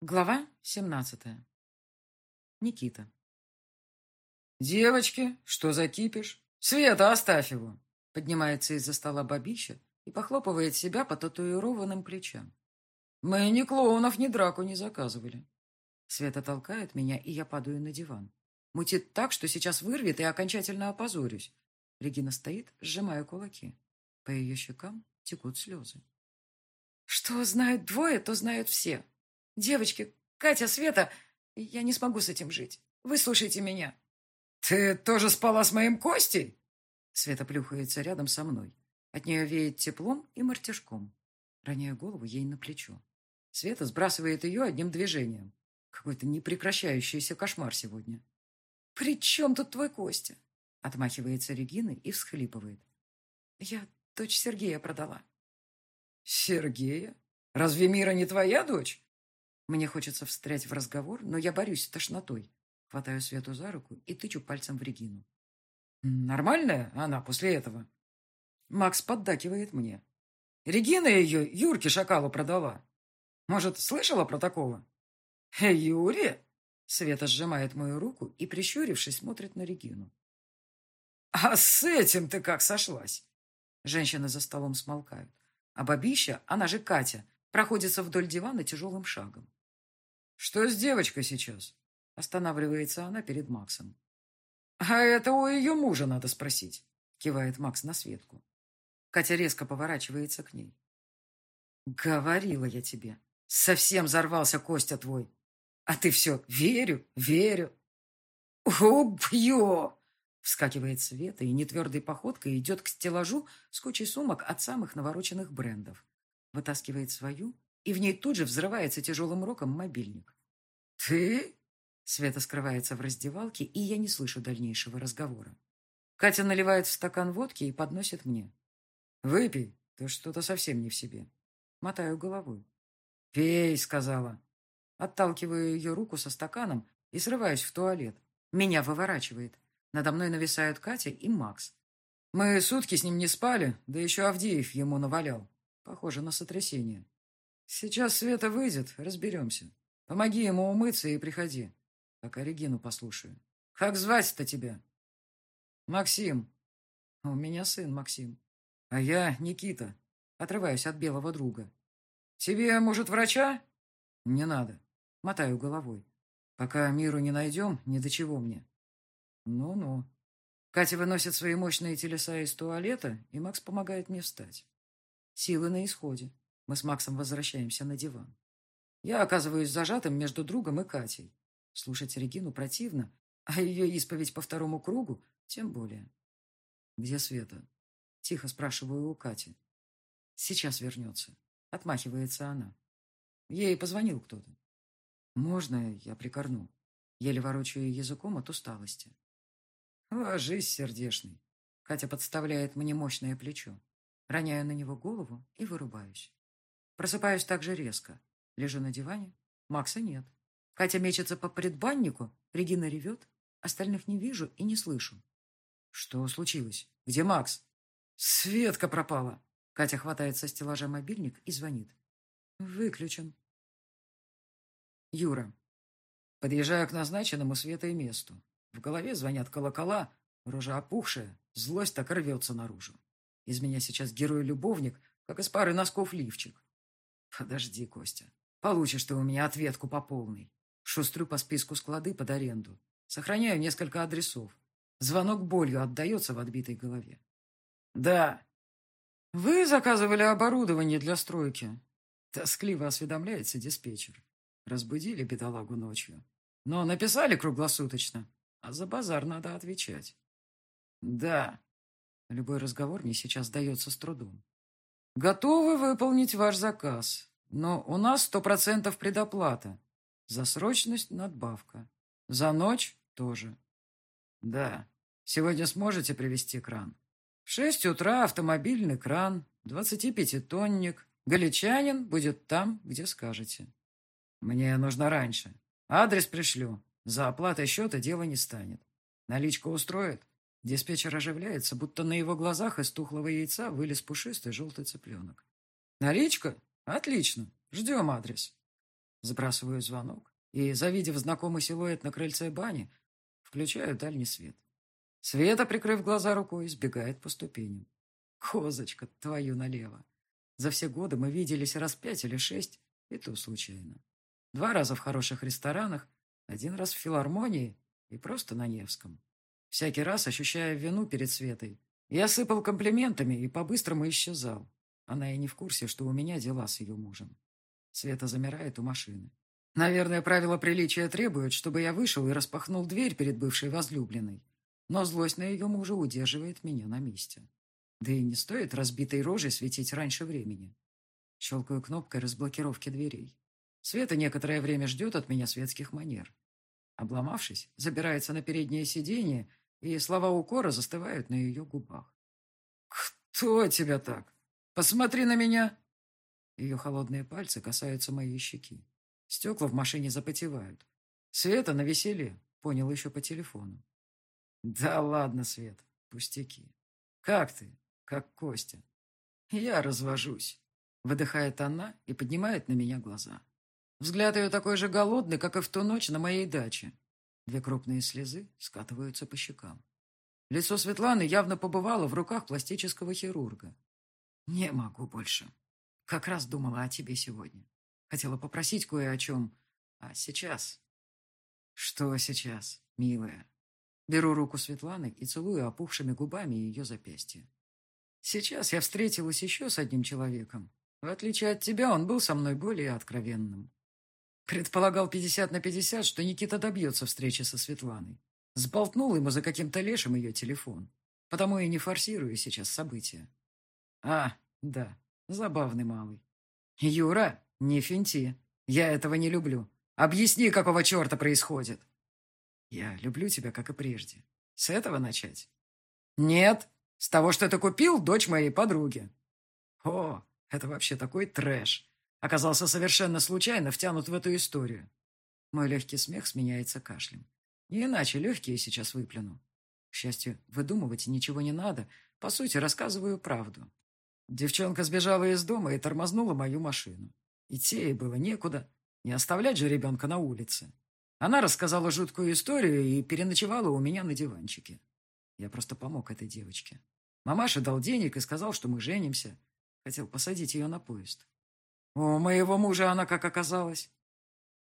Глава 17. Никита. «Девочки, что за кипиш? Света, оставь его!» Поднимается из-за стола бабища и похлопывает себя по татуированным плечам. «Мы ни клоунов, ни драку не заказывали». Света толкает меня, и я падаю на диван. Мутит так, что сейчас вырвет и окончательно опозорюсь. Регина стоит, сжимая кулаки. По ее щекам текут слезы. «Что знают двое, то знают все», «Девочки, Катя, Света, я не смогу с этим жить. Выслушайте меня». «Ты тоже спала с моим Костей?» Света плюхается рядом со мной. От нее веет теплом и мартяжком. Роняю голову ей на плечо. Света сбрасывает ее одним движением. Какой-то непрекращающийся кошмар сегодня. «При чем тут твой Костя?» Отмахивается Регина и всхлипывает. «Я дочь Сергея продала». «Сергея? Разве Мира не твоя дочь?» Мне хочется встрять в разговор, но я борюсь с тошнотой. Хватаю Свету за руку и тычу пальцем в Регину. «Нормальная она после этого?» Макс поддакивает мне. «Регина ее Юрке Шакалу продала. Может, слышала про такого?» «Э, «Юре?» Света сжимает мою руку и, прищурившись, смотрит на Регину. «А с этим ты как сошлась?» Женщины за столом смолкают. А бабища, она же Катя, проходится вдоль дивана тяжелым шагом. «Что с девочкой сейчас?» Останавливается она перед Максом. «А это у ее мужа надо спросить», кивает Макс на Светку. Катя резко поворачивается к ней. «Говорила я тебе. Совсем взорвался Костя твой. А ты все верю, верю». «Убью!» Вскакивает Света и нетвердой походкой идет к стеллажу с кучей сумок от самых навороченных брендов. Вытаскивает свою и в ней тут же взрывается тяжелым роком мобильник. «Ты?» Света скрывается в раздевалке, и я не слышу дальнейшего разговора. Катя наливает в стакан водки и подносит мне. «Выпей, ты что-то совсем не в себе». Мотаю головой. «Пей», — сказала. Отталкиваю ее руку со стаканом и срываюсь в туалет. Меня выворачивает. Надо мной нависают Катя и Макс. Мы сутки с ним не спали, да еще Авдеев ему навалял. Похоже на сотрясение. Сейчас Света выйдет, разберемся. Помоги ему умыться и приходи. Пока Регину послушаю. Как звать-то тебя? Максим. У меня сын Максим. А я Никита. Отрываюсь от белого друга. Тебе, может, врача? Не надо. Мотаю головой. Пока миру не найдем, ни до чего мне. Ну-ну. Катя выносит свои мощные телеса из туалета, и Макс помогает мне встать. Силы на исходе. Мы с Максом возвращаемся на диван. Я оказываюсь зажатым между другом и Катей. Слушать Регину противно, а ее исповедь по второму кругу тем более. «Где Света?» Тихо спрашиваю у Кати. «Сейчас вернется». Отмахивается она. Ей позвонил кто-то. «Можно я прикорну?» Еле ворочаю языком от усталости. «Ложись, сердешный». Катя подставляет мне мощное плечо. Роняю на него голову и вырубаюсь. Просыпаюсь так же резко. Лежу на диване. Макса нет. Катя мечется по предбаннику. Регина ревет. Остальных не вижу и не слышу. Что случилось? Где Макс? Светка пропала. Катя хватает со стеллажа мобильник и звонит. Выключен. Юра. Подъезжаю к назначенному Светой месту. В голове звонят колокола, рожа опухшая, злость так рвется наружу. Из меня сейчас герой-любовник, как из пары носков лифчик. Подожди, Костя. Получишь ты у меня ответку по полной. Шустрю по списку склады под аренду. Сохраняю несколько адресов. Звонок болью отдается в отбитой голове. Да. Вы заказывали оборудование для стройки. Тоскливо осведомляется диспетчер. Разбудили бедолагу ночью. Но написали круглосуточно. А за базар надо отвечать. Да. Любой разговор мне сейчас дается с трудом. Готовы выполнить ваш заказ. Но у нас сто процентов предоплата. За срочность надбавка. За ночь тоже. Да. Сегодня сможете привезти кран? В шесть утра автомобильный кран, 25-тонник. Галичанин будет там, где скажете. Мне нужно раньше. Адрес пришлю. За оплатой счета дело не станет. Наличка устроит. Диспетчер оживляется, будто на его глазах из тухлого яйца вылез пушистый желтый цыпленок. Наличка? Отлично. Ждем адрес. Сбрасываю звонок и, завидев знакомый силуэт на крыльце бани, включаю дальний свет. Света, прикрыв глаза рукой, сбегает по ступеням. Козочка, твою налево. За все годы мы виделись раз пять или шесть, и то случайно. Два раза в хороших ресторанах, один раз в филармонии и просто на Невском. Всякий раз, ощущая вину перед Светой, я сыпал комплиментами и по-быстрому исчезал. Она и не в курсе, что у меня дела с ее мужем. Света замирает у машины. Наверное, правила приличия требуют, чтобы я вышел и распахнул дверь перед бывшей возлюбленной. Но злость на ее мужа удерживает меня на месте. Да и не стоит разбитой рожей светить раньше времени. Щелкаю кнопкой разблокировки дверей. Света некоторое время ждет от меня светских манер. Обломавшись, забирается на переднее сиденье и слова укора застывают на ее губах. «Кто тебя так? Посмотри на меня!» Ее холодные пальцы касаются моей щеки. Стекла в машине запотевают. Света на веселье, понял еще по телефону. «Да ладно, Свет, пустяки. Как ты? Как Костя?» «Я развожусь», — выдыхает она и поднимает на меня глаза. Взгляд ее такой же голодный, как и в ту ночь на моей даче. Две крупные слезы скатываются по щекам. Лицо Светланы явно побывало в руках пластического хирурга. «Не могу больше. Как раз думала о тебе сегодня. Хотела попросить кое о чем. А сейчас...» «Что сейчас, милая?» Беру руку Светланы и целую опухшими губами ее запястье. «Сейчас я встретилась еще с одним человеком. В отличие от тебя, он был со мной более откровенным. Предполагал 50 на 50, что Никита добьется встречи со Светланой. Сболтнул ему за каким-то лешим ее телефон. Потому и не форсирую сейчас события. А, да, забавный малый. Юра, не финти. Я этого не люблю. Объясни, какого черта происходит. Я люблю тебя, как и прежде. С этого начать? Нет, с того, что ты купил дочь моей подруги. О, это вообще такой трэш. Оказался совершенно случайно втянут в эту историю. Мой легкий смех сменяется кашлем. Не иначе легкие сейчас выплюну. К счастью, выдумывать ничего не надо. По сути, рассказываю правду. Девчонка сбежала из дома и тормознула мою машину. Идти ей было некуда. Не оставлять же ребенка на улице. Она рассказала жуткую историю и переночевала у меня на диванчике. Я просто помог этой девочке. Мамаша дал денег и сказал, что мы женимся. Хотел посадить ее на поезд. У моего мужа она как оказалась?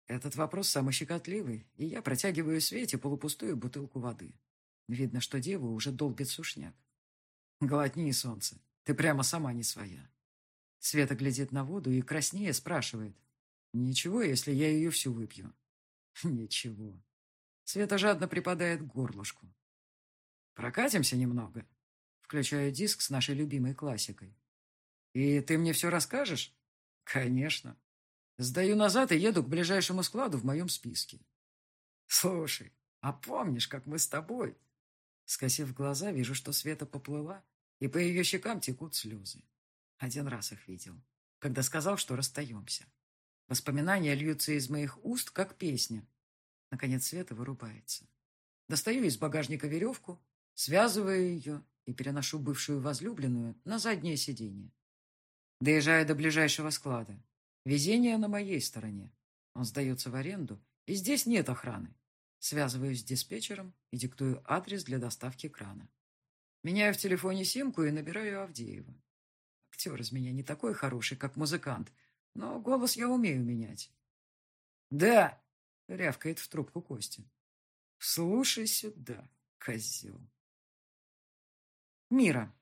Этот вопрос самый щекотливый, и я протягиваю Свете полупустую бутылку воды. Видно, что деву уже долбит сушняк. Глотни, солнце, ты прямо сама не своя. Света глядит на воду и краснее спрашивает. Ничего, если я ее всю выпью? Ничего. Света жадно припадает к горлышку. Прокатимся немного. Включаю диск с нашей любимой классикой. И ты мне все расскажешь? Конечно. Сдаю назад и еду к ближайшему складу в моем списке. Слушай, а помнишь, как мы с тобой? Скосив глаза, вижу, что Света поплыла, и по ее щекам текут слезы. Один раз их видел, когда сказал, что расстаемся. Воспоминания льются из моих уст, как песня. Наконец Света вырубается. Достаю из багажника веревку, связываю ее и переношу бывшую возлюбленную на заднее сиденье. Доезжая до ближайшего склада. Везение на моей стороне. Он сдается в аренду, и здесь нет охраны. Связываюсь с диспетчером и диктую адрес для доставки крана. Меняю в телефоне симку и набираю Авдеева. Актер из меня не такой хороший, как музыкант, но голос я умею менять. «Да!» — рявкает в трубку Костя. «Слушай сюда, козел». Мира.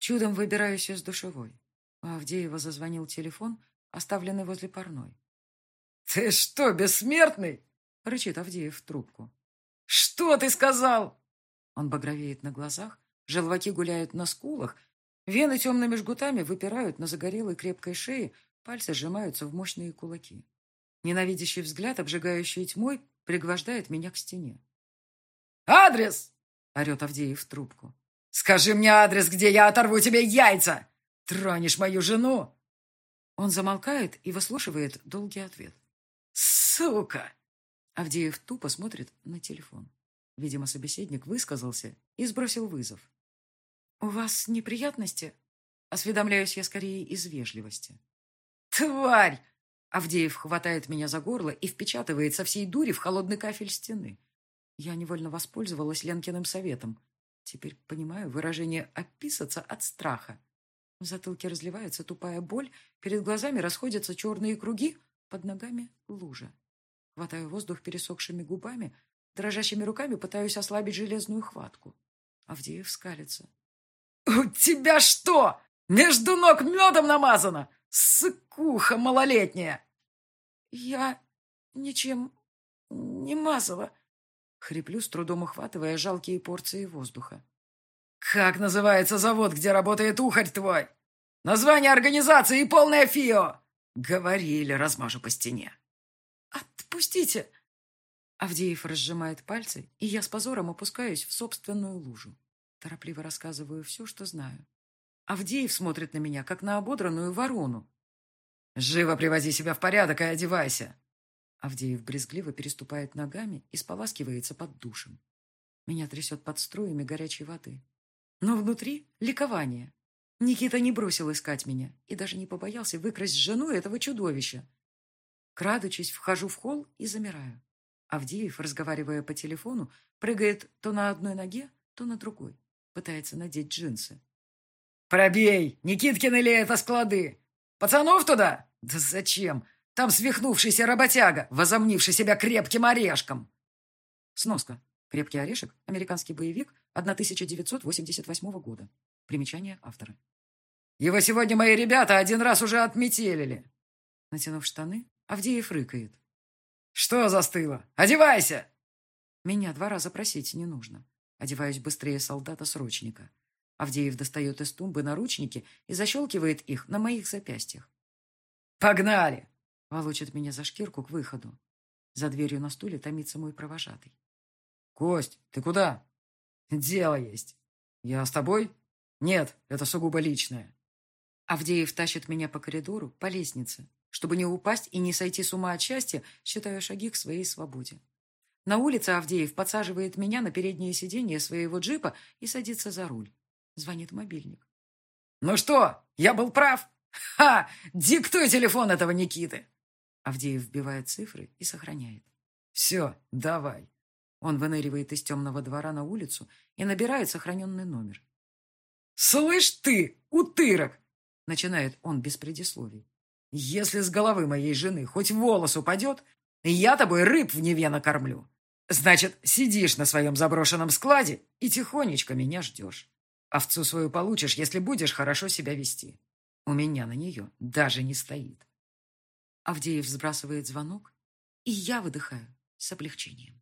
Чудом выбираюсь из душевой. У Авдеева зазвонил телефон, оставленный возле парной. «Ты что, бессмертный?» — рычит Авдеев в трубку. «Что ты сказал?» Он багровеет на глазах, желваки гуляют на скулах, вены темными жгутами выпирают на загорелой крепкой шее, пальцы сжимаются в мощные кулаки. Ненавидящий взгляд, обжигающий тьмой, пригвождает меня к стене. «Адрес!» — орет Авдеев в трубку. «Скажи мне адрес, где я оторву тебе яйца!» Тронешь мою жену!» Он замолкает и выслушивает долгий ответ. «Сука!» Авдеев тупо смотрит на телефон. Видимо, собеседник высказался и сбросил вызов. «У вас неприятности?» Осведомляюсь я скорее из вежливости. «Тварь!» Авдеев хватает меня за горло и впечатывает со всей дури в холодный кафель стены. Я невольно воспользовалась Ленкиным советом. Теперь понимаю выражение «описаться от страха». В затылке разливается тупая боль, перед глазами расходятся черные круги, под ногами лужа. Хватаю воздух пересохшими губами, дрожащими руками пытаюсь ослабить железную хватку. Авдеев скалится. «У тебя что, между ног медом намазано? Сыкуха малолетняя!» «Я ничем не мазала», — хриплю, с трудом ухватывая жалкие порции воздуха. «Как называется завод, где работает ухарь твой? Название организации и полное фио!» «Говорили, размажу по стене». «Отпустите!» Авдеев разжимает пальцы, и я с позором опускаюсь в собственную лужу. Торопливо рассказываю все, что знаю. Авдеев смотрит на меня, как на ободранную ворону. «Живо привози себя в порядок и одевайся!» Авдеев брезгливо переступает ногами и споласкивается под душем. Меня трясет под струями горячей воды. Но внутри ликование. Никита не бросил искать меня и даже не побоялся выкрасть жену этого чудовища. Крадучись, вхожу в холл и замираю. Авдеев, разговаривая по телефону, прыгает то на одной ноге, то на другой. Пытается надеть джинсы. «Пробей! Никиткины ли это склады? Пацанов туда? Да зачем? Там свихнувшийся работяга, возомнивший себя крепким орешком!» Сноска. «Крепкий орешек» — американский боевик 1988 года. Примечание автора. «Его сегодня мои ребята один раз уже отметелили!» Натянув штаны, Авдеев рыкает. «Что застыло? Одевайся!» Меня два раза просить не нужно. Одеваюсь быстрее солдата-срочника. Авдеев достает из тумбы наручники и защелкивает их на моих запястьях. «Погнали!» — волочит меня за шкирку к выходу. За дверью на стуле томится мой провожатый. «Кость, ты куда?» «Дело есть. Я с тобой?» «Нет, это сугубо личное». Авдеев тащит меня по коридору, по лестнице. Чтобы не упасть и не сойти с ума от счастья, считаю шаги к своей свободе. На улице Авдеев подсаживает меня на переднее сиденье своего джипа и садится за руль. Звонит мобильник. «Ну что, я был прав? Ха! Диктуй телефон этого Никиты!» Авдеев вбивает цифры и сохраняет. «Все, давай». Он выныривает из темного двора на улицу и набирает сохраненный номер. «Слышь ты, утырок!» Начинает он без предисловий. «Если с головы моей жены хоть волос упадет, я тобой рыб в Неве накормлю. Значит, сидишь на своем заброшенном складе и тихонечко меня ждешь. Овцу свою получишь, если будешь хорошо себя вести. У меня на нее даже не стоит». Авдеев сбрасывает звонок, и я выдыхаю с облегчением.